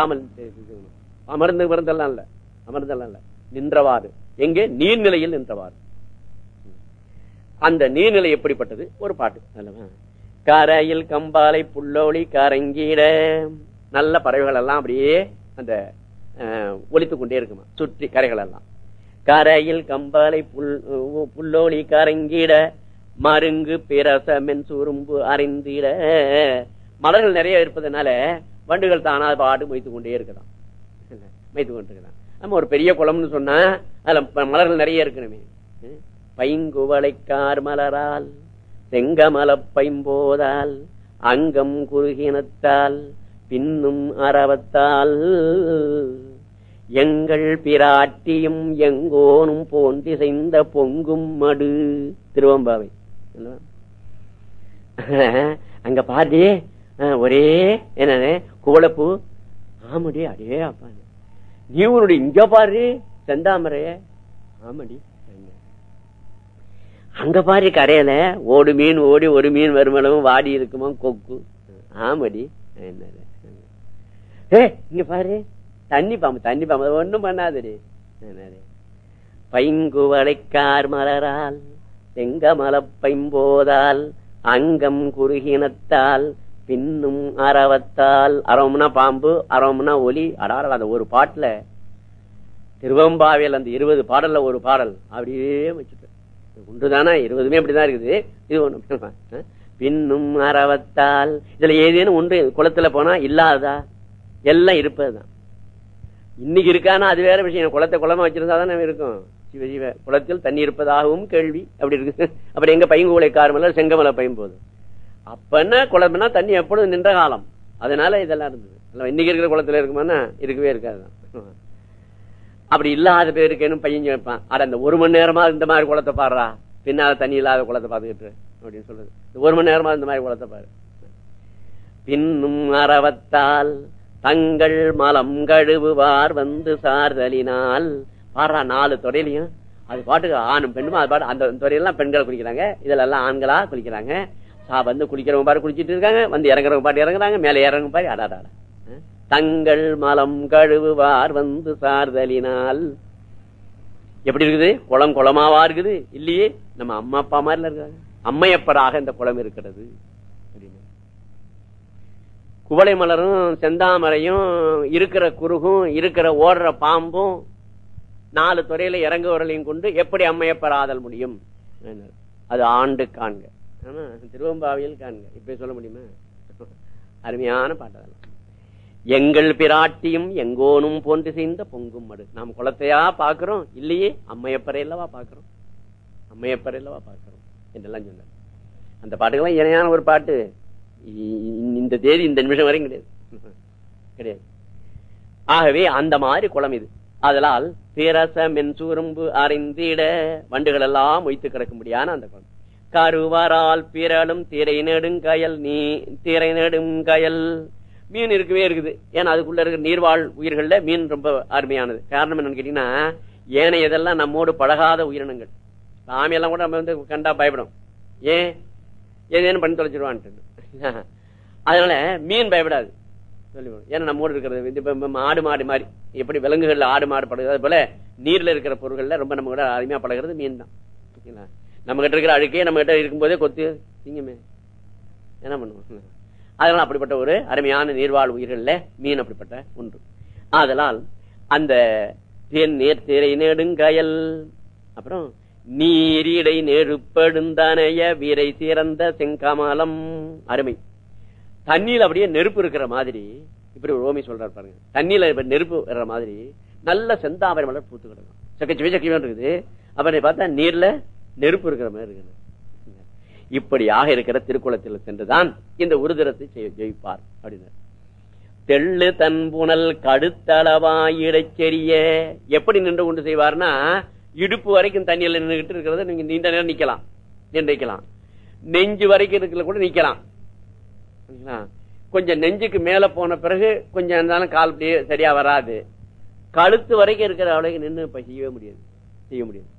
அமர்ந்து மருந்தெல்லாம் இல்ல. அமர்ந்தெல்லாம் இல்ல. நின்றவாறு. எங்கே? நீர்நிலையில் நின்றவாறு. அந்த நீர்நிலை எப்படிப்பட்டது? ஒரு பாட்டு. கரையில் கம்பாலை புல்லோலி கரங்கிட. நல்ல பறவைகள் எல்லாம் அப்படியே அந்த ஒழித்து கொண்டே இருக்குமா? சுற்றி கரைகள் எல்லாம் கரையில் கம்பாலை புல் புல்லோலி கரங்கிட. மருங்கு பிரசமென் சுரும்பு அறிந்திட. மலர்கள் நிறைய இருப்பதனால வண்டுகள் தானா பாட்டு மொய்த்து கொண்டே இருக்கலாம். மொய்த்து கொண்டிருக்கிறான் நம்ம ஒரு பெரிய குளம்னு சொன்னா அதுல மலர்கள் நிறைய இருக்கணுமே. பைங்குவளைக்கார் மலரால் செங்கமல பைம்போதால் அங்கம் குறுகினத்தால் பின்னும் அறவத்தால் எங்கள் பிராட்டியும் எங்கோனும் போன்றிசைந்த பொங்கும் மடு திருவம்பாவை. அங்க பாரு ஒரே என்ன குவளப்பு? ஆமடி அடே அப்பா. நீ உன்னுடைய இங்க பாரு செந்தாமரைய ஆமடி அங்க. பாரு கரையில. ஓடு மீன் ஓடி ஒரு மீன் வருமளவும் வாடி இருக்குமா கொக்கு. ஆமடி என்ன ஏ இங்க பாரு. தண்ணி பாம்பு தண்ணி பாம்பு ஒண்ணும் பண்ணாதடி. பைங்குவளைக்கார் மலரால் செங்கமல பைம்போதால் அங்கம் குறுகினத்தால் பின்னும் அறவத்தால் அறவம்னா பாம்பு அறவம்னா ஒலி அடார அந்த ஒரு பாட்டுல திருவம்பாவியல் அந்த இருபது பாடல்ல ஒரு பாடல் அப்படியே வச்சுட்டேன். ஒன்றுதானா? இருபதுமே அப்படிதான் இருக்குது. இது ஒண்ணு பின்னும் அறவத்தால் இதுல ஏதேனும் ஒன்று குளத்துல போனா இல்லாததா? எல்லாம் இருப்பதுதான். இன்னைக்கு இருக்கானா? அது வேற விஷயம். குளத்தை குளமா வச்சிருந்தா தான் இருக்கும். சிவ குளத்தில் தண்ணி இருப்பதாகவும் கேள்வி. அப்படி இருக்கு. அப்படி எங்க பைங்குலை காரமல்ல செங்கமலை பையும் அப்ப அப்பன்னா குழம்புனா தண்ணி எப்பொழுதும் நின்ற காலம். அதனால இதெல்லாம் இருந்தது. இன்னைக்கு இருக்கிற குளத்துல இருக்குமானா இருக்கவே இருக்காது. அப்படி இல்லாத பேருக்கு பையன் வைப்பான் அட அந்த ஒரு மணி நேரமா இந்த மாதிரி குளத்தை பாடுறா? பின்னால தண்ணி இல்லாத குளத்தை பார்த்துக்கிட்டு அப்படின்னு சொல்றது. ஒரு மணி நேரமா இந்த மாதிரி குளத்தை பாரு. பின்னும் அறவத்தால் தங்கள் மலம் கழுவுவார் வந்து சார்தலினால். பாடுறா நாலு துறையிலையும். அது பாட்டுக்கு ஆணும் பெண்ணுமா அது பாட்டு அந்த துறையெல்லாம் பெண்கள் குளிக்கிறாங்க. இதுல எல்லாம் ஆண்களா குளிக்கிறாங்க. வந்து குளிக்கிறவங்க பாரு குளிச்சுட்டு இருக்காங்க. வந்து இறங்குறவங்க பாட்டு இறங்குறாங்க. மேல இறங்கும் பாரு அடாடாடா தங்கள் மலம் கழுவுவார் வந்து சார்தலினால். எப்படி இருக்குது? குளம் குளமாவா இருக்குது? இல்லையே. நம்ம அம்மா அப்பா மாதிரில இருக்காங்க. அம்மையப்பராக இந்த குளம் இருக்கிறது. குவளை மலரும் செந்தாமரையும் இருக்கிற குறுகும் இருக்கிற ஓடுற பாம்பும் நாலு துறையில இறங்குவர்களையும் கொண்டு எப்படி அம்மையப்பராதல் முடியும்? அது ஆண்டு காண்க. திருவம்பாவியில் காண்க. இப்ப சொல்ல முடியுமா? அருமையான பாட்டதெல்லாம். எங்கள் பிராட்டியும் எங்கோனும் போன்று செய்த பொங்கும் மடு. நாம் குளத்தையா பாக்குறோம் இல்லையே அம்மையப்பறையிலவா பாக்குறோம் அம்மையப்பறையிலவா பாக்குறோம் என்றெல்லாம் சொன்னார். அந்த பாட்டுக்கெல்லாம் இணையான ஒரு பாட்டு. இந்த தேதி இந்த நிமிஷம் வரையும் கிடையாது. கிடையாது. ஆகவே அந்த மாதிரி குளம் இது. அதனால் பேரச மென்சூரும்பு அறிந்திட வண்டுகள் எல்லாம் மொய்த்து கிடக்கும்படியான அந்த குளம். கருவரால் பிறலும் திரை நெடுங்கயல் நீ திரை நெடுங்கயல் மீன் இருக்கவே இருக்குது. ஏன்னா அதுக்குள்ள இருக்கிற நீர்வாழ் உயிர்கள்ல மீன் ரொம்ப அருமையானது. காரணம் என்னன்னு கேட்டீங்கன்னா ஏனையதெல்லாம் நம்மோடு பழகாத உயிரினங்கள். சாமியெல்லாம் கூட நம்ம வந்து கண்டா பயப்படும். ஏன்? ஏதேனும் பண்ணி தொலைச்சிடுவான்ட்டு அதனால மீன் பயப்படாது. சொல்லி ஏன்னா நம்மோடு இருக்கிறது இப்போ ஆடு மாடு மாதிரி. எப்படி விலங்குகள்ல ஆடு மாடு பழகுது அது போல நீர்ல இருக்கிற பொருள்கள்ல ரொம்ப நம்ம கூட அருமையா பழகிறது மீன் தான். நம்ம கிட்ட இருக்கிற அழுக்கே நம்ம கிட்ட இருக்கும்போதே கொத்து தீங்குமே என்ன பண்ணுவோம் அதனால அப்படிப்பட்ட ஒரு அருமையான நீர்வாழ் உயிர்கள்ல மீன் அப்படிப்பட்ட ஒன்று அதனால் அந்த தேன் நீர் திரை நெடுங்கயல் அப்புறம் நீரிடை நெருப்படுந்தனைய வீரை சிறந்த செங்கமலம் அருமை தண்ணியில் அப்படியே நெருப்பு இருக்கிற மாதிரி இப்படி ஒரு ஓமி சொல்றாரு பாருங்க தண்ணியில இப்ப நெருப்பு வர்ற மாதிரி நல்ல செந்தாமரை மலர் பூத்து கிடக்கும் சக்கச்சி சக்கி இருக்குது அப்புறம் பார்த்தா நீர்ல நெருப்பு இருக்கிற மாதிரி இருக்குது. இப்படியாக இருக்கிற திருக்குளத்தில் சென்றுதான் இந்த உருதிரத்தை ஜெயிப்பார் அப்படின்னு தெள்ளு தன்புணல் கடுத்தளவாயிடச்செரிய எப்படி நின்று கொண்டு செய்வார்னா இடுப்பு வரைக்கும் தண்ணியில் நின்றுகிட்டு இருக்கிறத நீங்க நீண்ட நேரம் நிக்கலாம். நின்றுக்கலாம். நெஞ்சு வரைக்கும் இருக்கிற கூட நிக்கலாம். கொஞ்சம் நெஞ்சுக்கு மேல போன பிறகு கொஞ்சம் இருந்தாலும் கால் சரியா வராது. கழுத்து வரைக்கும் இருக்கிற அவளுக்கு நின்று செய்யவே முடியாது. செய்ய முடியாது.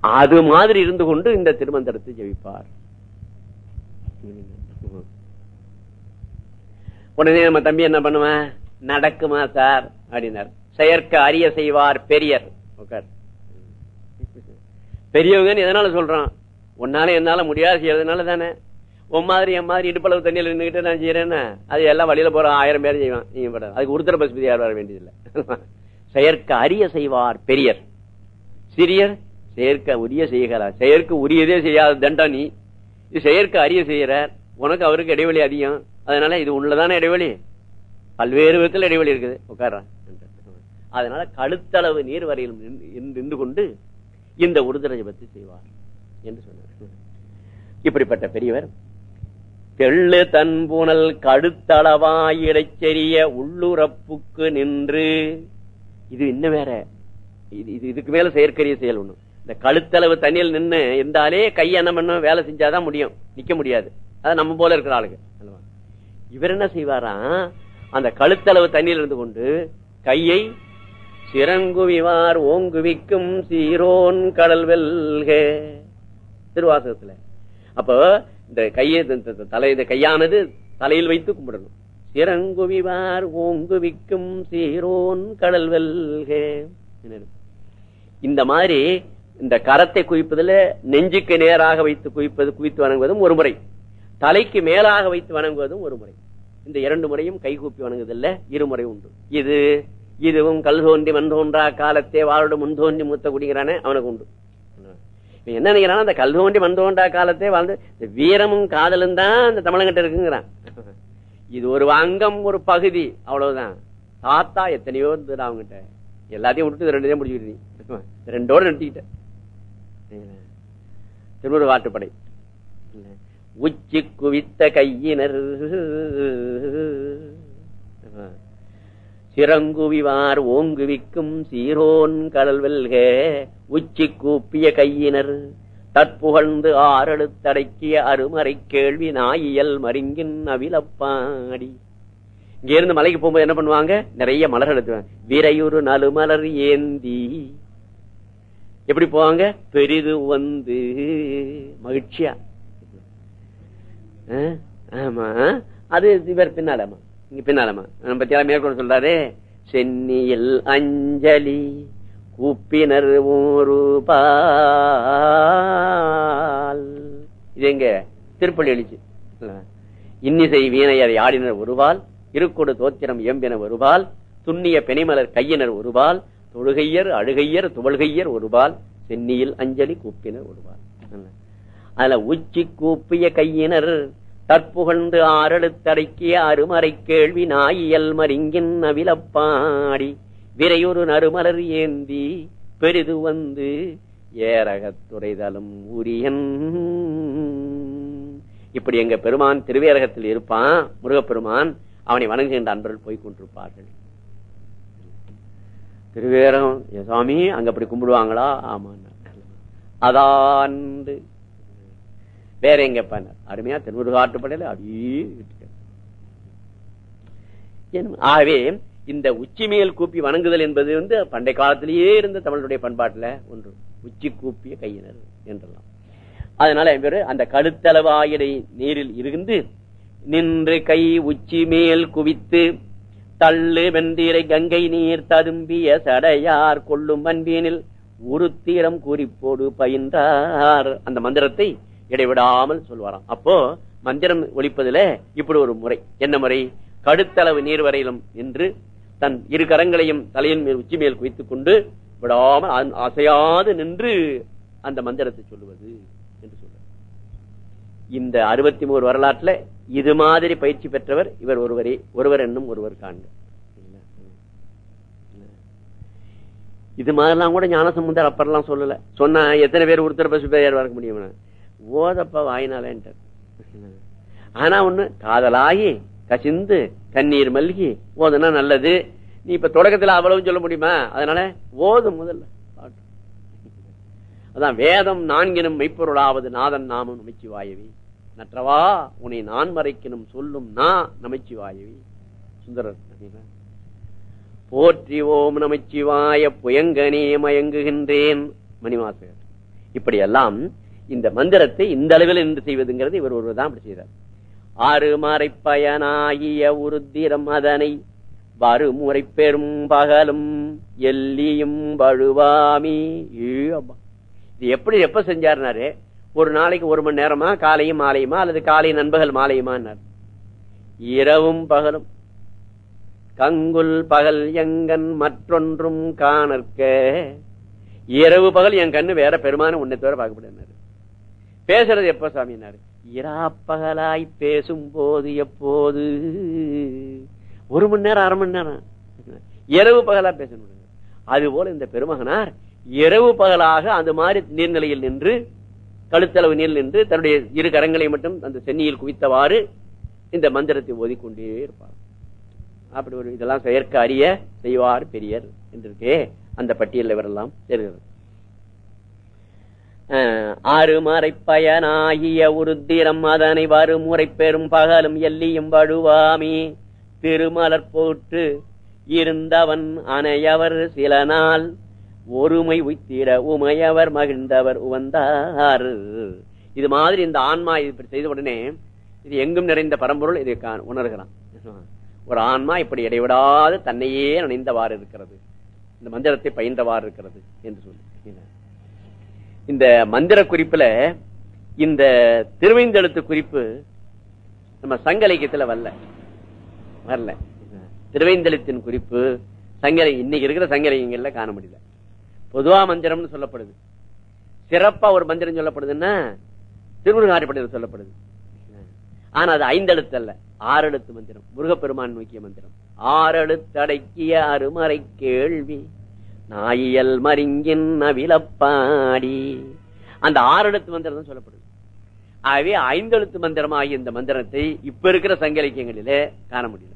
அது மாதிரி இருந்து கொண்டு இந்த திருமந்திரத்தை ஜெயிப்பார் உடனே நம்ம தம்பி என்ன பண்ணுவேன்? நடக்குமா சார்? அப்படின்னார். செயற்க அரிய செய்வார் பெரியர். பெரியவங்கன்னு எதனால சொல்றான்? உன்னால என்னால முடியாது செய்யறதுனால தானே. உன் மாதிரி என் மாதிரி இடுப்பளவு தண்ணியில் நின்றுகிட்டு நான் செய்யறேன்னா. அது எல்லாம் வழியில போற ஆயிரம் பேர் செய்வான். நீங்க படாது அதுக்கு உருத்திர பசுபதி யார் வர வேண்டியதில்லை. செயற்க அரிய செய்வார் பெரியர். சிறியர் செயற்க உரிய செய்கிறார். செயற்க உரியதே செய்யாத தண்டா நீ. இது செயற்க அரிய செய்கிறார். உனக்கு அவருக்கு இடைவெளி அதிகம். அதனால இது உள்ளதான இடைவெளி? பல்வேறு விதத்தில் இடைவெளி இருக்குது. உட்கார்றான் அதனால கழுத்தளவு நீர் வரையில் நின்று கொண்டு இந்த உருதர ஜபத்தை செய்வார் என்று சொன்னார். இப்படிப்பட்ட பெரியவர் தெள்ளு தன்புணல் கடுத்தளவாயிடச்செறிய உள்ளுறப்புக்கு நின்று. இது இன்னும் வேற. இது இது இதுக்கு மேல செயற்கரிய செயல் ஒண்ணு. இந்த கழுத்தளவு தண்ணியில் நின்று இருந்தாலே கை என்ன பண்ணும் வேலை செஞ்சாதான் முடியும். நிக்க முடியாது. அது நம்ம போல இருக்கிற ஆளுங்க. இவர் என்ன செய்வாராம் அந்த கழுத்தளவு தண்ணியில் இருந்து கொண்டு கையை சிறங்குவிவார் ஓங்குவிக்கும் சீரோன் கடல் வெல்க. திருவாசகத்துல. அப்போ இந்த கையை தலை இந்த கையானது தலையில் வைத்து கும்பிடணும். சிறங்குவிவார் ஓங்குவிக்கும் சீரோன் கடல் வெல்க. இந்த மாதிரி இந்த கரத்தை குவிப்பதில் நெஞ்சுக்கு நேராக வைத்து குவிப்பது குவித்து வணங்குவதும் ஒரு முறை. தலைக்கு மேலாக வைத்து வணங்குவதும் ஒரு முறை. இந்த இரண்டு முறையும் கைகூப்பி வணங்குவதில்ல இருமுறை உண்டு. இது இதுவும் கல் தோன்றி மண் தோன்றா காலத்தே வாழோடு முன் தோன்றி மூத்த குடிக்கிறானே அவனுக்கு உண்டு. என்ன நினைக்கிறான்? அந்த கல் தோன்றி மண் தோன்றா காலத்தே வாழ்ந்து இந்த வீரமும் காதலும் தான் அந்த தமிழங்கிட்ட இருக்குங்கிறான். இது ஒரு அங்கம் ஒரு பகுதி அவ்வளவுதான். தாத்தா எத்தனையோ இருந்தது அவங்ககிட்ட எல்லாத்தையும் விட்டு ரெண்டு தான் முடிச்சுக்கிட்டு ரெண்டோட நிறுத்திக்கிட்ட திருமுறை காட்டுப்படை உச்சி குவித்த கையினர். சிறங்குவிவார் ஓங்குவிக்கும் சீரோன் கடல் வெல்க. உச்சி கூப்பிய கையினர். தற்புகழ்ந்து ஆறெடுத்தடக்கிய அருமறை கேள்வி நாயியல் மருங்கின் அவிலப்பாடி. இங்கிருந்து மலைக்கு போகும்போது என்ன பண்ணுவாங்க? நிறைய மலர் எடுத்துவாங்க விரையுறு நலுமலர் ஏந்தி. எப்படி போவாங்க? பெரிது வந்து மகிழ்ச்சியா. ஆமா. அது இவர் பின்னாலமா இங்க பின்னாலமா நம்ம பத்தியா மேற்கொண்டு சொல்றாரு. சென்னியில் அஞ்சலி கூப்பினர் ஒரு பால். இது எங்க? திருப்பள்ளி எழுச்சி. இன்னிசை வீணையரை ஆடினர் ஒருவால் இருக்கொடு தோத்திரம் எம்பினர் ஒருபால் துண்ணிய பெனைமலர் கையினர் ஒருபால் தொழுகையர் அழுகையர் துவழ்கையர் ஒருபால் சென்னியில் அஞ்சலி கூப்பினர் ஒருபால். அதுல உச்சி கூப்பிய கையினர் தற்புகழ்ந்து ஆரழுத்தடைக்கிய அருமறை கேள்வி நாயியல் மருங்கின் அவிலப்பாடி விரையொரு நறுமலர் ஏந்தி பெரிது வந்து ஏரகத்துறைதலும் உரியன். இப்படி எங்க பெருமான் திருவேரகத்தில் இருப்பான் முருகப்பெருமான் அவனை வணங்குகின்ற அன்பர்கள் போய் கொண்டிருப்பார்கள். திருவேரம் சுவாமி அங்க அப்படி கும்பிடுவாங்களா? ஆமா அதாண்டு வேற எங்க பண்ண அருமையா திருமுருகாட்டுப்படையில அப்படியே ஆகவே இந்த உச்சி மேல் கூப்பி வணங்குதல் என்பது வந்து பண்டை காலத்திலேயே இருந்த தமிழருடைய பண்பாட்டுல ஒன்று. உச்சி கூப்பிய கையினர் என்றெல்லாம். அதனால பேரு அந்த கழுத்தளவாயிடை நீரில் இருந்து நின்று கை உச்சி மேல் குவித்து தள்ளு வெந்தீரை கங்கை நீர் ததும்பிய சடையார் கொள்ளும் அன்பியனில் உருத்தீரம் குறிப்போடு பயின்றார். அந்த மந்திரத்தை இடைவிடாமல் சொல்வாராம். அப்போ மந்திரம் ஒழிப்பதுல இப்படி ஒரு முறை. என்ன முறை? கடுத்தளவு நீர் வரையிலும் நின்று தன் இரு கரங்களையும் தலையின் மேல் உச்சி மேல் குவித்துக் கொண்டு விடாமல் அசையாது நின்று அந்த மந்திரத்தை சொல்லுவது என்று சொல்ற இந்த அறுபத்தி மூணு வரலாற்றுல இது மாதிரி பயிற்சி பெற்றவர் இவர் ஒருவரே ஒருவர் என்னும் ஒருவர் காண்க இது மாதிரிலாம் கூட ஞானசம்பந்தர் அப்பெல்லாம் சொல்லல. சொன்னா எத்தனை பேர் ஒருத்தர் பசு பேர் வர முடியும் ஓதப்பா வாயினாலேன்ட்டார். ஆனா ஒண்ணு காதலாகி கசிந்து கண்ணீர் மல்கி ஓதுனா நல்லது. நீ இப்ப தொடக்கத்துல அவ்வளவு சொல்ல முடியுமா? அதனால ஓதும் முதல்ல. அதான் வேதம் நான்கினும் மெய்ப்பொருளாவது நாதன் நாமும் நமச்சிவாயவி நற்றவா உன்னை நான் மறைக்கணும் சொல்லும் நான் நமச்சிவாயவி சுந்தரர் போற்றி ஓம் நமச்சிவாய புயங்கனே மயங்குகின்றேன். மணிவாசகர். இப்படியெல்லாம் இந்த மந்திரத்தை இந்த அளவில் நின்று செய்வதுங்கிறது இவர் ஒருவர் தான் அப்படி செய்தார் ஆறு மறை பயனாகிய உருத்திரம் அதனை வறுமுறை பெரும் பகலும் எல்லியும் வழுவாமி. இது எப்படி எப்ப செஞ்சாருனாரு? ஒரு நாளைக்கு ஒரு மணி நேரமா காலையும் மாலையுமா அல்லது காலை நண்பகல் மாலையுமான்னார். இரவும் பகலும். கங்குல் பகல் எங்கன் மற்றொன்றும் காணற்க. இரவு பகல் என் கண்ணு வேற பெருமான உன்னை தவிர பார்க்கப்படுனாரு பேசுறது எப்ப சாமினாரு இராப்பகலாய் பேசும் போது எப்போது? ஒரு மணி நேரம் அரை மணி நேரம். இரவு பகலா பேசணும். அது போல இந்த பெருமகனார் இரவு பகலாக அந்த மாதிரி நீர்நிலையில் நின்று கழுத்தளவு நீர் நின்று தன்னுடைய இரு கரங்களை மட்டும் அந்த சென்னியில் குவித்தவாறு இந்த மந்திரத்தை ஓதிக்கொண்டே இருப்பார். அப்படி ஒரு இதெல்லாம் செயற்க அறிய செய்வார் பெரியர் என்றிருக்கே அந்த பட்டியலில் இவரெல்லாம் தெரிகிறது ஆறு மறைப்பயனாகிய உருத்திரம் அதனை வருமுறை பெரும் பகலும் எல்லியும் வழுவாமி திருமலர் போட்டு இருந்தவன் அனையவர் சில நாள் ஒருமை உய்த்திட உமையவர் மகிழ்ந்தவர் உவந்தார். இது மாதிரி இந்த ஆன்மா இப்படி செய்த உடனே இது எங்கும் நிறைந்த பரம்பொருள் இதை கா- உணர்கிறான். ஒரு ஆன்மா இப்படி இடைவிடாது தன்னையே நினைந்தவாறு இருக்கிறது. இந்த மந்திரத்தை பயின்றவாறு இருக்கிறது என்று சொல்லி. இந்த மந்திர குறிப்புல இந்த திருவைந்தெழுத்து குறிப்பு நம்ம சங்க இலக்கியத்துல வரல. வரல. திருவைந்தெழுத்தின் குறிப்பு சங்கலை இன்னைக்கு இருக்கிற சங்க காண முடியல. பொதுவா மந்திரம்னு சொல்லப்படுது. சிறப்பா ஒரு மந்திரம் சொல்லப்படுதுன்னா திருமுருகாரிப்படையில் சொல்லப்படுது. ஆனா அது ஐந்தெழுத்து அல்ல ஆறு எழுத்து மந்திரம். முருகப்பெருமான் நோக்கிய மந்திரம். ஆறெழுத்தடக்கிய அருமறை கேள்வி நாயியல் மறிங்கின் நவிலப்பாடி அந்த ஆறு எழுத்து மந்திரம் தான் சொல்லப்படுது. ஆகவே ஐந்தெழுத்து மந்திரம் ஆகிய இந்த மந்திரத்தை இப்ப இருக்கிற சங்க இலக்கியங்களிலே காண முடியல.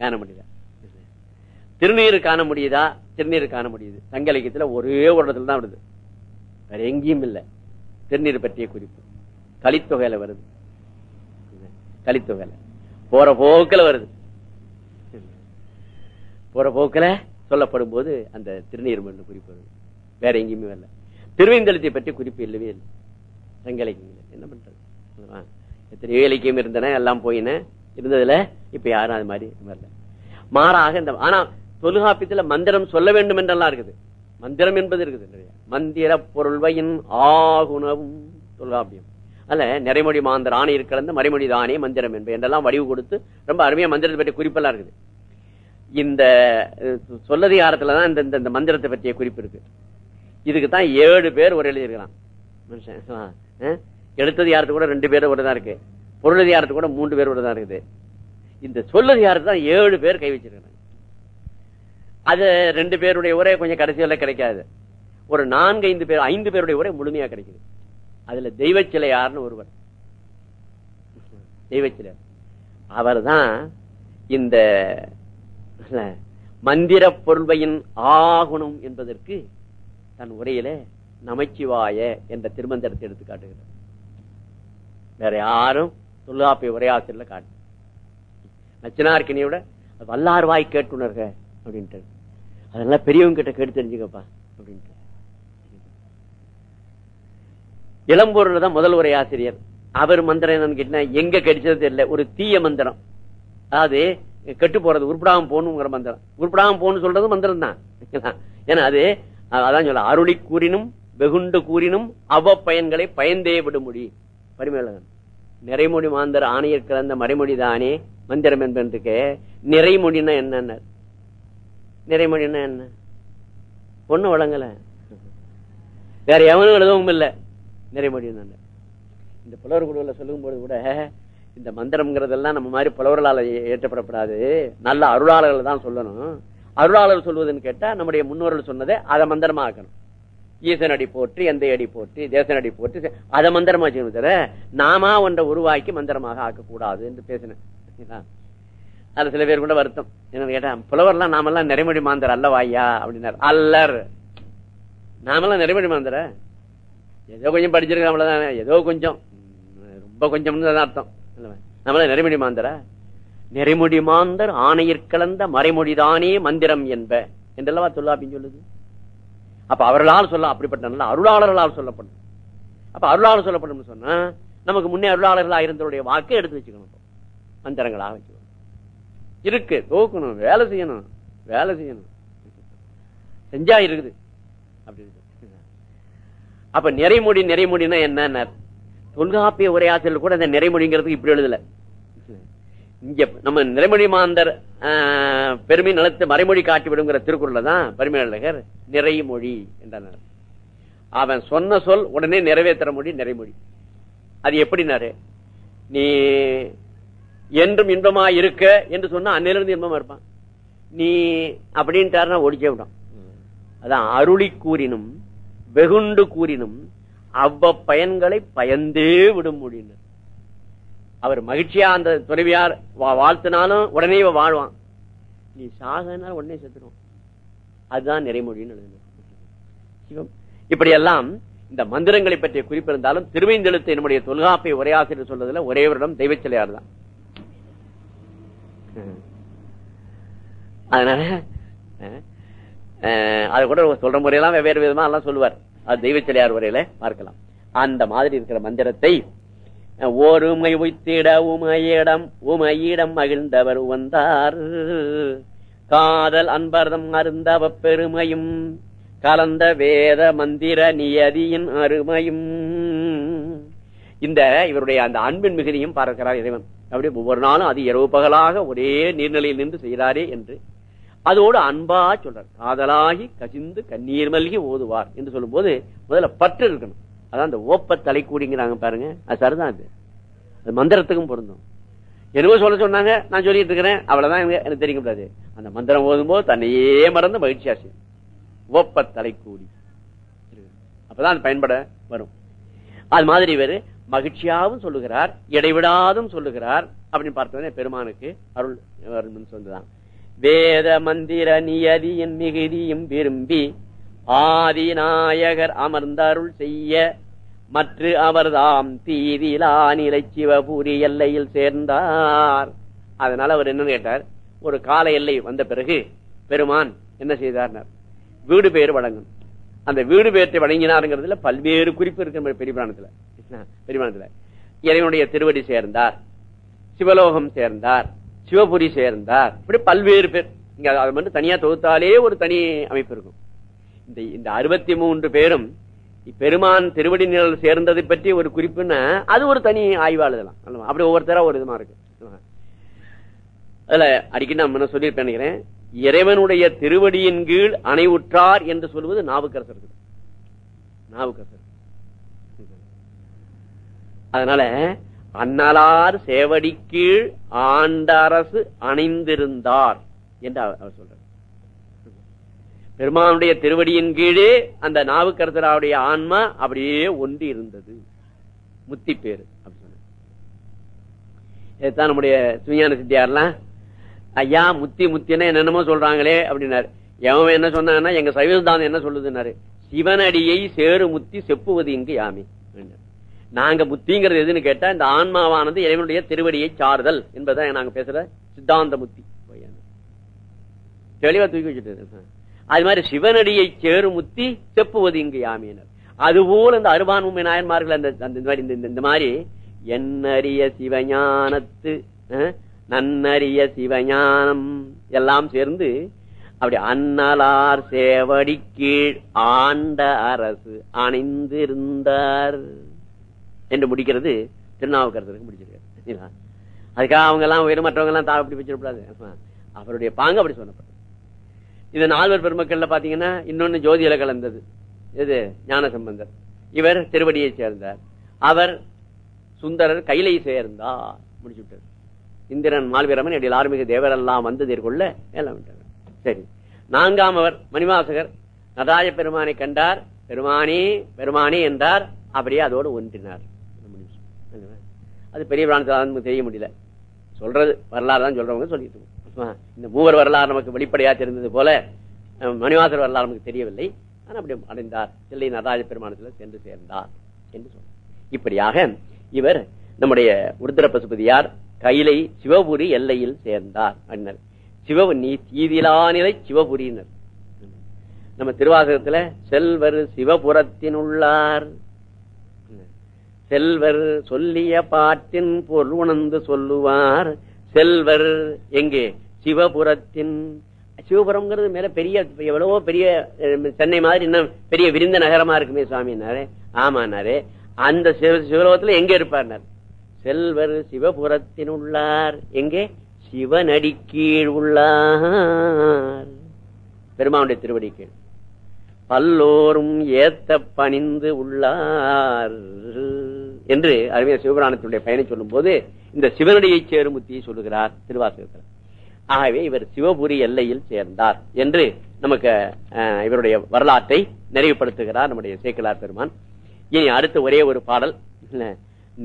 காண முடியல. திருநீர் காண முடியுதா? திருநீர் காண முடியுது. சங்க இலக்கியத்தில் ஒரே ஒரு இடத்துல தான் வருது. வேற எங்கேயும் இல்லை. திருநீர் பற்றிய குறிப்பு. கலித்தொகையில வருது. கலித்தொகையில போற போக்கில் வருது. போற போக்கில் சொல்லப்படும் போது அந்த திருநீர் மருந்து குறிப்பு வருது. வேற எங்கேயுமே வரல. திருவேந்தலத்தை பற்றி குறிப்பு இல்லவே இல்லை. சங்க இலக்கியங்கள் என்ன பண்றது? எத்தனையோ இலக்கியம் இருந்தன எல்லாம் போயின. இருந்ததுல இப்ப யாரும் அது மாதிரி வரல. மாறாக இந்த ஆனா தொல்காப்பியத்துல மந்திரம் சொல்ல வேண்டும் என்றெல்லாம் இருக்குது. மந்திரம் என்பது இருக்குது மந்திர பொருள்வையின் ஆகுணவும் தொல்காப்பியம் அல்ல நிறைமொழி மாந்தர் ஆணை கலந்த மறைமொழி தானே மந்திரம் என்பது என்றெல்லாம் வடிவு கொடுத்து ரொம்ப அருமையா மந்திரத்தை பற்றிய குறிப்பெல்லாம் இருக்குது. இந்த அஹ், சொல்லதிகாரத்துலதான் இந்த இந்த- மந்திரத்தை பற்றிய குறிப்பு இருக்கு. இதுக்கு தான் ஏழு பேர் ஒரு எழுதியிருக்கலாம் மனுஷன் எழுத்ததிகாரத்து கூட ரெண்டு பேர் ஒரு தான் இருக்கு பொருளதிகாரத்து கூட மூன்று பேர் ஒரு தான் இருக்குது. இந்த சொல்லதிகாரத்து தான் ஏழு பேர் கை வச்சிருக்கிறாங்க. அது ரெண்டு பேருடைய உரை கொஞ்சம் கடைசியில கிடைக்காது. ஒரு நான்கு ஐந்து பேர் ஐந்து பேருடைய உரை முழுமையா கிடைக்குது. அதுல தெய்வச்சிலையார்னு ஒருவர். தெய்வச்சிலையார் அவர் தான் இந்த மந்திர பொருள்வையின் ஆகுணம் என்பதற்கு தன் உரையில நமச்சிவாய என்ற திருமந்திரத்தை எடுத்து காட்டுகிறார். வேற யாரும் தொல்காப்பிய உரையாசிரியர் காட்டு நச்சினார்கினியோட வல்லார் வாய் கேட்டுணர்க அப்படின்ட்டு அதெல்லாம் பெரியவங்க கிட்ட கேட்டு தெரிஞ்சுக்கப்பா அப்படின்ட்டு. இளம்பூர்ல தான் முதல் உரை ஆசிரியர். அவர் மந்திரம் என்னன்னு கேட்டீங்கன்னா எங்க கிடைச்சது தெரியல ஒரு தீய மந்திரம். அதாவது கெட்டு போறது உருப்படாம போகணுங்கிற மந்திரம். உருப்படாம போகணும் சொல்றது மந்திரம் தான். ஏன்னா அது அதான் சொல்ல அருளி கூறினும் வெகுண்டு கூறினும் அவ பயன்களை பயந்தே விடுமுடி பரிமேலகன் நிறைமொழி மாந்தர் ஆணையர் கலந்த மறைமொழி தானே மந்திரம் என்பதுக்கு நிறைமொழின்னா என்னன்னு நிறைமொழின்னா என்ன? ஒண்ணு வழங்கல. வேற எவனும் எழுதவும் இல்லை. நிறைமொழி இந்த புலவர் குழுவில் சொல்லும் போது கூட இந்த மந்திரம்ங்கிறதெல்லாம் நம்ம மாதிரி புலவர்களால் ஏற்றப்படப்படாது. நல்ல அருளாளர்கள் தான் சொல்லணும். அருளாளர் சொல்வதுன்னு கேட்டா நம்முடைய முன்னோர்கள் சொன்னதை அதை மந்திரமா ஆக்கணும். ஈசனடி போற்றி எந்த அடி போற்றி தேசனடி போற்றி அதை மந்திரமா செய்யணும் தவிர நாமா ஒன்றை உருவாக்கி மந்திரமாக ஆக்கக்கூடாது என்று பேசினேன் அதுல சில பேர் கூட வருத்தம். என்ன கேட்டா புலவர்லாம் நாமெல்லாம் நிறைமொழி மாந்தர் அல்லவாயா அப்படின்னாரு. அல்லர். நாமெல்லாம் நிறைமொழி மாந்தர? ஏதோ கொஞ்சம் படிச்சிருக்கோம் அவ்வளவுதான். ஏதோ கொஞ்சம். ரொம்ப கொஞ்சம்னு தான் அர்த்தம். இல்லவா? நம்மளாம் நிறைமொழி மாந்தரா? நிறைமொழி மாந்தர் ஆணையிற் கலந்த மறைமொழிதானே மந்திரம் என்ப. என்றல்லவா தொல்லாப்பின்னு சொல்லுது? அப்ப அவர்களால் சொல்ல அப்படிப்பட்ட நல்ல அருளாளர்களால் சொல்லப்படும். அப்ப அருளாளர் சொல்லப்படும் சொன்னா நமக்கு முன்னே அருளாளர்களா இருந்தவருடைய வாக்கு எடுத்து வச்சுக்கணும். மந்திரங்களா வச்சுக்கணும். இருக்கு. தோக்கணும். வேலை செய்யணும். வேலை செய்யணும். செஞ்சா இருக்குது. அப்ப நிறைமொழி நிறைமொழினா என்ன தொல்காப்பிய உரையாற்றல் கூட இந்த நிறைமொழிங்கிறதுக்கு இப்படி எழுதல. இங்க நம்ம நிறைமொழி மாந்தர் ஆஹ், பெருமை நிலத்து மறைமொழி காட்டி விடுங்கிற திருக்குறள்ல தான் பெருமை அழகர் நிறைமொழி என்றார் அவன் சொன்ன சொல் உடனே நிறைவேற்ற மொழி நிறைமொழி அது எப்படினாரு நீ என்றும் இன்பமா இருக்க என்று சொன்னா அன்னையிலிருந்து இன்பமா இருப்பான். நீ அப்படின்ட்டாருன்னா ஒடிச்சே விடும் அதான் அருளி கூறினும் வெகுண்டு கூறினும் அவ்வ பயன்களை பயந்தே விடும் முடியினர். அவர் மகிழ்ச்சியா அந்த துறவியார் வா- வாழ்த்தினாலும் உடனே இவ வாழ்வான். நீ சாகனா உடனே செத்துடும் அதுதான் நிறைமொழின்னு எழுதினார் சிவம் இப்படியெல்லாம் இந்த மந்திரங்களை பற்றிய குறிப்பிருந்தாலும் திருவைந்தெழுத்து என்னுடைய தொல்காப்பை உரையாசிரியர் சொல்றதுல ஒரே வருடம் தெய்வச்சிலையார் தான். அதனால அஹ், அஹ், அது கூட சொல்ற முறையெல்லாம் வெவ்வேறு விதமா எல்லாம் சொல்லுவார். அது தெய்வச்சிலையார் உரையில பார்க்கலாம். அந்த மாதிரி இருக்கிற மந்திரத்தை ஒருமை ஓருமை உய்த்திட உமையிடம் உமையிடம் மகிழ்ந்தவர் வந்தார் காதல் அன்பர்தம் அருந்தவ பெருமையும் கலந்த வேத மந்திர நியதியின் அருமையும் இந்த இவருடைய அந்த அன்பின் மிகுதியும் பார்க்கிறார் இறைவன். அப்படி ஒவ்வொரு நாளும் அது இரவு பகலாக ஒரே நீர்நிலையில் நின்று செய்கிறாரே என்று அதோடு அன்பா சொல்றார். காதலாகி கசிந்து கண்ணீர் மல்கி ஓதுவார் என்று சொல்லும் போது முதல்ல பற்று இருக்கணும். அதான் அந்த ஓப்ப தலை கூடிங்கிறாங்க பாருங்க. அது சரிதான் அது. அது மந்திரத்துக்கும் பொருந்தும். என்னவோ சொல்ல சொன்னாங்க நான் சொல்லிட்டு இருக்கிறேன் அவ்வளவுதான் எனக்கு எனக்கு தெரிய கூடாது அந்த மந்திரம் ஓதும்போது தன்னையே மறந்து மகிழ்ச்சியா செய்யும் ஓப்ப தலை கூடி அப்பதான் அது பயன்பட வரும். அது மாதிரி வேறு மகிழ்ச்சியாவும் சொல்லுகிறார் இடைவிடாதும் சொல்லுகிறார் அப்படின்னு பார்த்தோன்னே பெருமானுக்கு அருள் வரும்னு சொல்லுதான். வேத மந்திர நியதியின் மிகுதியும் விரும்பி ஆதிநாயகர் அமர்ந்த அருள் செய்ய மற்ற அவர்தாம் தீதிலா நிலை சிவபுரி எல்லையில் சேர்ந்தார். அதனால அவர் என்ன கேட்டார் ஒரு கால எல்லை வந்த பிறகு பெருமான் என்ன செய்தார் வீடு பெயர் வழங்கும். அந்த வீடு பேர்த்தை வழங்கினாருங்கிறதுல பல்வேறு குறிப்பு இருக்கு பெரியபுராணத்துல பெரியபுராணத்துல இறைவனுடைய திருவடி சேர்ந்தார். சிவலோகம் சேர்ந்தார். சிவபுரி சேர்ந்தார். இப்படி பல்வேறு பேர். இங்க அது மட்டும் தனியா தொகுத்தாலே ஒரு தனி அமைப்பு இருக்கும். இந்த இந்த அறுபத்தி மூன்று பேரும் பெருமான் திருவடி நிழல் சேர்ந்ததை பற்றி ஒரு குறிப்புன்னா அது ஒரு தனி ஆய்வாளர் அப்படி ஒவ்வொருத்தரா ஒரு விதமா இருக்கு. அதுல அடிக்கடி நான் முன்ன சொல்லியிருப்பேன் நினைக்கிறேன். இறைவனுடைய திருவடியின் கீழ் அணைவுற்றார் என்று சொல்வது நாவுக்கரசர் நாவுக்கரசர். அதனால அன்னலார் சேவடி கீழ் ஆண்ட அரசு அணைந்திருந்தார் என்று அவர் அவர் சொல்றார். பெருமானுடைய திருவடியின் கீழே அந்த நாவுக்கரசராவுடைய ஆன்மா அப்படியே ஒன்றி இருந்தது. முத்தி பேரு அப்படி சொன்ன இதுதான் நம்முடைய சுவிஞான சித்தியார்லாம் ஐயா முத்தி முத்தினா என்னென்னமோ சொல்றாங்களே அப்படின்னாரு. எவன் என்ன சொன்னான்னா எங்க சைவசித்தாந்தம் என்ன சொல்லுதுன்னாரு? சிவனடியை சேரு முத்தி செப்புவது இங்கு யாமி? நாங்க முத்திங்கிறது எதுன்னு கேட்டா இந்த ஆன்மாவானது இறைவனுடைய திருவடியை சாறுதல் என்பதை நாங்க பேசுற சித்தாந்த முத்தி. தெளிவா தூக்கி வச்சுட்டு அது மாதிரி சிவனடியை சேரு முத்தி செப்புவது இங்கு யாமியினர் அதுபோல இந்த அருபான்மை நாயன்மார்கள் அந்த இந்த மாதிரி இந்த- இந்த மாதிரி எண்ணறிய சிவஞானத்து நன்னறிய சிவஞானம். எல்லாம் சேர்ந்து அப்படி அன்னலார் சேவடி கீழ் ஆண்ட அரசு அணிந்திருந்தார். என்று முடிக்கிறது திருநாவுக்கரசருக்கு முடிச்சிருக்காரு சரிங்களா? அதுக்காக அவங்க எல்லாம் உயர் மற்றவங்க எல்லாம் தா- அப்படி வச்சிடக்கூடாது அவருடைய பாங்கு அப்படி சொல்லப்பட்டது. இது நால்வர் பெருமக்கள்ல பாத்தீங்கன்னா இன்னொன்னு ஜோதியில கலந்தது. இது ஞான சம்பந்தர். இவர் திருவடியை சேர்ந்தார். அவர் சுந்தரர் கையிலையை சேர்ந்தார். முடிச்சு விட்டது இந்திரன் மால்வீரமன் இடையில் ஆர்மிக தேவரெல்லாம் வந்து எல்லாம் சரி. நான்காம் அவர் மணிவாசகர் நதாய பெருமானை கண்டார். பெருமானி பெருமானி என்றார். அப்படியே அதோடு ஒன்றினார். அது பெரிய பிராணத்தில் தெரிய முடியல. சொல்றது வரலாறு தான் சொல்றவங்க சொல்லிட்டு இந்த மூவர் வரலாறு நமக்கு வெளிப்படையா தெரிந்தது போல மணிவாசர் வரலாறு நமக்கு தெரியவில்லை. ஆனால் அப்படி அடைந்தார். தில்லை நடராஜ பெருமானத்தில் சென்று சேர்ந்தார் என்று சொன்னார். இப்படியாக இவர் நம்முடைய உருத்திர பசுபதியார் கைலை சிவபுரி எல்லையில் சேர்ந்தார் அண்ணர் சிவ நீ தீதிலா நிலை சிவபுரியினர். நம்ம திருவாசகத்துல செல்வர் சிவபுரத்தினுள்ளார் செல்வர் சொல்லிய பாட்டின் பொருள் உணர்ந்து சொல்லுவார். செல்வர் எங்கே? சிவபுரத்தின். சிவபுரம்ங்கிறது மேல பெரிய எவ்வளவோ பெரிய சென்னை மாதிரி இன்னும் பெரிய விருந்த நகரமா இருக்குமே சுவாமினாரு. ஆமானாரு. அந்த சிவ சிவலோகத்துல எங்க இருப்பார்னாரு? செல்வர் சிவபுரத்தின் உள்ளார் எங்கே? சிவனடி கீழ் உள்ளார். பெருமானுடைய திருவடி கீழ். பல்லோரும் ஏத்த பணிந்து உள்ளார். என்று அருமையா சிவபுராணத்தினுடைய பயனை சொல்லும் போது இந்த சிவனடியை சேரும் முத்தியை சொல்லுகிறார் திருவாசகத்தில் ஆகவே இவர் சிவபுரி எல்லையில் சேர்ந்தார் என்று நமக்கு இவருடைய வரலாற்றை நிறைவுபடுத்துகிறார் நம்முடைய சேக்கலார் பெருமான். இனி அடுத்த ஒரே ஒரு பாடல்.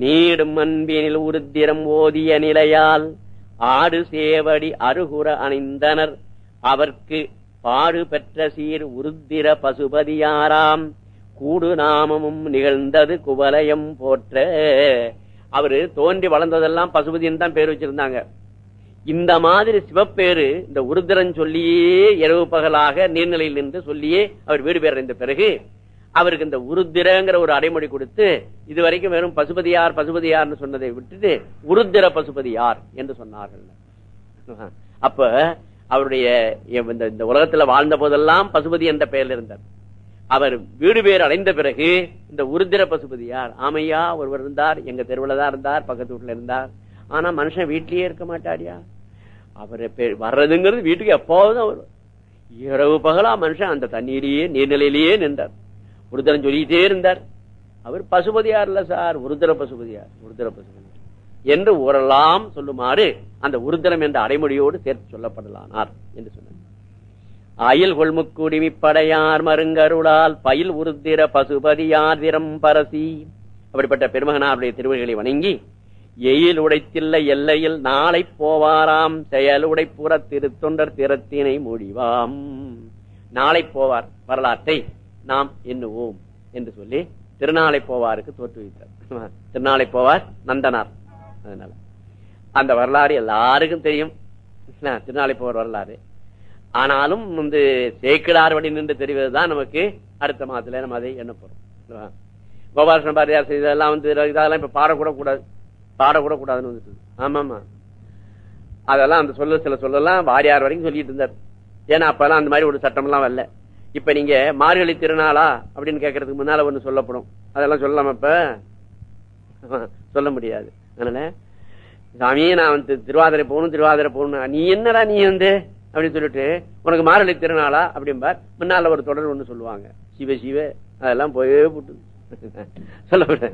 நீடும் அன்பினில் உருத்திரம் ஓதிய நிலையால் ஆடு சேவடி அருகுற அணிந்தனர். அவர்க்கு பாடு பெற்ற சீர் உருத்திர பசுபதியாராம். கூடு நாமமும் நிகழ்ந்தது குவலயம் போற்ற. அவரு தோன்றி வளர்ந்ததெல்லாம் பசுபதின்னு தான் பேர் வச்சிருந்தாங்க. இந்த மாதிரி சிவப்பேரு இந்த உருத்திரன் சொல்லியே இரவு பகலாக நீர்நிலையில் நின்று சொல்லியே அவர் வீடு பேர் பிறகு அவருக்கு இந்த உருத்திரங்கிற ஒரு அடைமொழி கொடுத்து இது வரைக்கும் வெறும் பசுபதியார் பசுபதியார்னு சொன்னதை விட்டுட்டு உருத்திர பசுபதியார் என்று சொன்னார்கள். அப்ப அவருடைய இந்த இந்த உலகத்துல வாழ்ந்த போதெல்லாம் பசுபதி என்ற பெயரில் இருந்தார் அவர் வீடு பேர் அடைந்த பிறகு இந்த உருத்திர பசுபதியார் ஆமையா ஒருவர் இருந்தார் எங்க தெருவுல தான் இருந்தார் பக்கத்து வீட்டுல இருந்தார். ஆனா மனுஷன் வீட்லயே இருக்க மாட்டாரியா அவர் வர்றதுங்கிறது வீட்டுக்கு எப்போதும் இரவு பகலா மனுஷன் அந்த தண்ணீரையே நீர்நிலையிலேயே நின்றார். உருத்திரன் சொல்லிட்டே இருந்தார். அவர் பசுபதியார் இல்ல சார் உருத்திர பசுபதியார் உருத்திர பசுபதியார். என்று ஓரெல்லாம் சொல்லுமாறு அந்த உருதரம் என்ற அடைமொழியோடு சேர்த்து சொல்லப்படலானார் என்று சொன்னார். அயில் கொள்முக்குடிமிப்படையார் மருங்கருளால் பயில் உருத்திர பசுபதியார் திரம் பரசி. அப்படிப்பட்ட பெருமகனாருடைய திருவடிகளை வணங்கி எயில் உடைத்தில்ல எல்லையில் நாளை போவாராம் செயல் உடைப்புற திருத்தொண்டர் திறத்தினை முடிவாம். நாளை போவார் வரலாற்றை நாம் எண்ணுவோம் என்று சொல்லி திருநாளை போவாருக்கு தோற்றுவித்தார் திருநாளை போவார் நந்தனார். அதனால அந்த வரலாறு எல்லாருக்கும் தெரியும். திருநாளை போவார் வரலாறு. ஆனாலும் வந்து சேக்கிடார் வழி நின்று தெரிவதுதான் நமக்கு அடுத்த மாதத்துல நம்ம அதை எண்ண போறோம். கோபாலகிருஷ்ண பாரதியார் செய்ததெல்லாம் வந்து இதெல்லாம் இப்ப பாடக்கூட கூடாது பாடக்கூட கூடாதுன்னு வந்துட்டு ஆமாமா அதெல்லாம் அந்த சொல்ல சில சொல்லலாம். வாரியார் வரைக்கும் சொல்லிட்டு இருந்தார். ஏன்னா அப்பெல்லாம் அந்த மாதிரி ஒரு சட்டம் எல்லாம் வரல. இப்ப நீங்க மார்கழி திருநாளா அப்படின்னு கேட்கறதுக்கு முன்னால ஒண்ணு சொல்லப்படும். அதெல்லாம் சொல்லலாம் இப்ப? சொல்ல முடியாது. அதனால சாமியே நான் வந்து திருவாதிரை போகணும் திருவாதிரை போகணும். நீ என்னடா நீ வந்து? அப்படின்னு சொல்லிட்டு உனக்கு மாரளி திருநாளா? அப்படிம்பார். முன்னால ஒரு தொடர் ஒண்ணு சொல்லுவாங்க. சிவ சிவ. அதெல்லாம் போயே போட்டு சொல்ல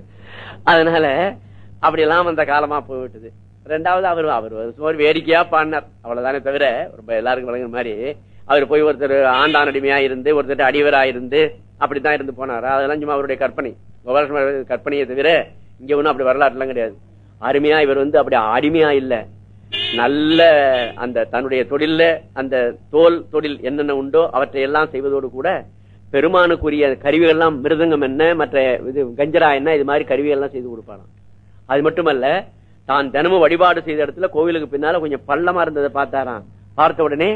அதனால அப்படி எல்லாம் அந்த காலமா போய்விட்டது. ரெண்டாவது அவர் அவர் ஒரு வேடிக்கையா பாடினார். அவ்வளவுதானே தவிர ரொம்ப எல்லாருக்கும் வழங்குற மாதிரி அவர் போய் ஒருத்தர் ஆண்டான் அடிமையா இருந்து ஒருத்தர் அடிவரா இருந்து அப்படித்தான் இருந்து போனாரா? அதெல்லாம் சும்மா அவருடைய கற்பனை. கோபாலகிருஷ்ண கற்பனையை தவிர இங்க ஒண்ணும் அப்படி வரலாற்றுலாம் கிடையாது. அருமையா இவர் வந்து அப்படி அடிமையா இல்ல. நல்ல அந்த தன்னுடைய தொழில அந்த தோல் தொழில் என்னென்ன உண்டோ அவற்றை எல்லாம் செய்வதோடு கூட பெருமானுக்குரிய கருவிகள் எல்லாம் மிருதங்கம் என்ன மற்ற இது கஞ்சரா என்ன இது மாதிரி கருவிகள் எல்லாம் செய்து கொடுப்பாராம். அது மட்டுமல்ல தான் தினமும் வழிபாடு செய்த இடத்துல கோவிலுக்கு பின்னால கொஞ்சம் பள்ளமா இருந்ததை பார்த்தாராம். பார்த்த உடனே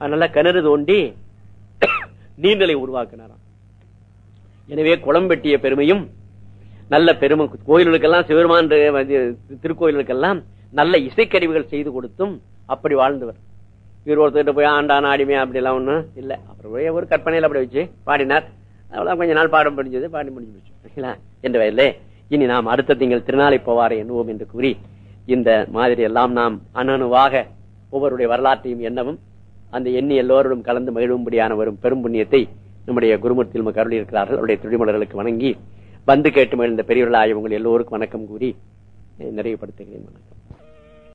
அதனால கிணறு தோண்டி நீர்நிலை உருவாக்கினாராம். எனவே குளம் வெட்டிய பெருமையும் நல்ல பெருமை கோயில்களுக்கெல்லாம் சிவருமான் திருக்கோயில்களுக்கெல்லாம் நல்ல இசைக்கருவிகள் செய்து கொடுத்தும் அப்படி வாழ்ந்தவர். இவர் ஒருத்தர்கிட்ட போய் ஆண்டான அடிமையா அப்படி எல்லாம் ஒண்ணும் இல்ல. அப்புறம் ஒரு கற்பனையில அப்படி வச்சு பாடினார். அவ்வளவு கொஞ்ச நாள் பாடம் படிஞ்சது பாடி முடிஞ்சு போச்சு. என்ற வயதிலே இனி நாம் அடுத்த திங்கள் திருநாளை போவாரை எண்ணுவோம் என்று கூறி இந்த மாதிரி எல்லாம் நாம் அணனுவாக ஒவ்வொருடைய வரலாற்றையும் எண்ணவும் அந்த எண்ணி எல்லோருடன் கலந்து மகிழும்படியான வரும் பெரும் புண்ணியத்தை நம்முடைய குருமூர்த்தியில் கருளி இருக்கிறார்கள் அவருடைய துடிமலர்களுக்கு வணங்கி வந்து கேட்டு மகிழ்ந்த பெரியவர்கள் ஆய்வங்கள் எல்லோருக்கும் வணக்கம் கூறி நிறைவுபடுத்துகிறேன். வணக்கம்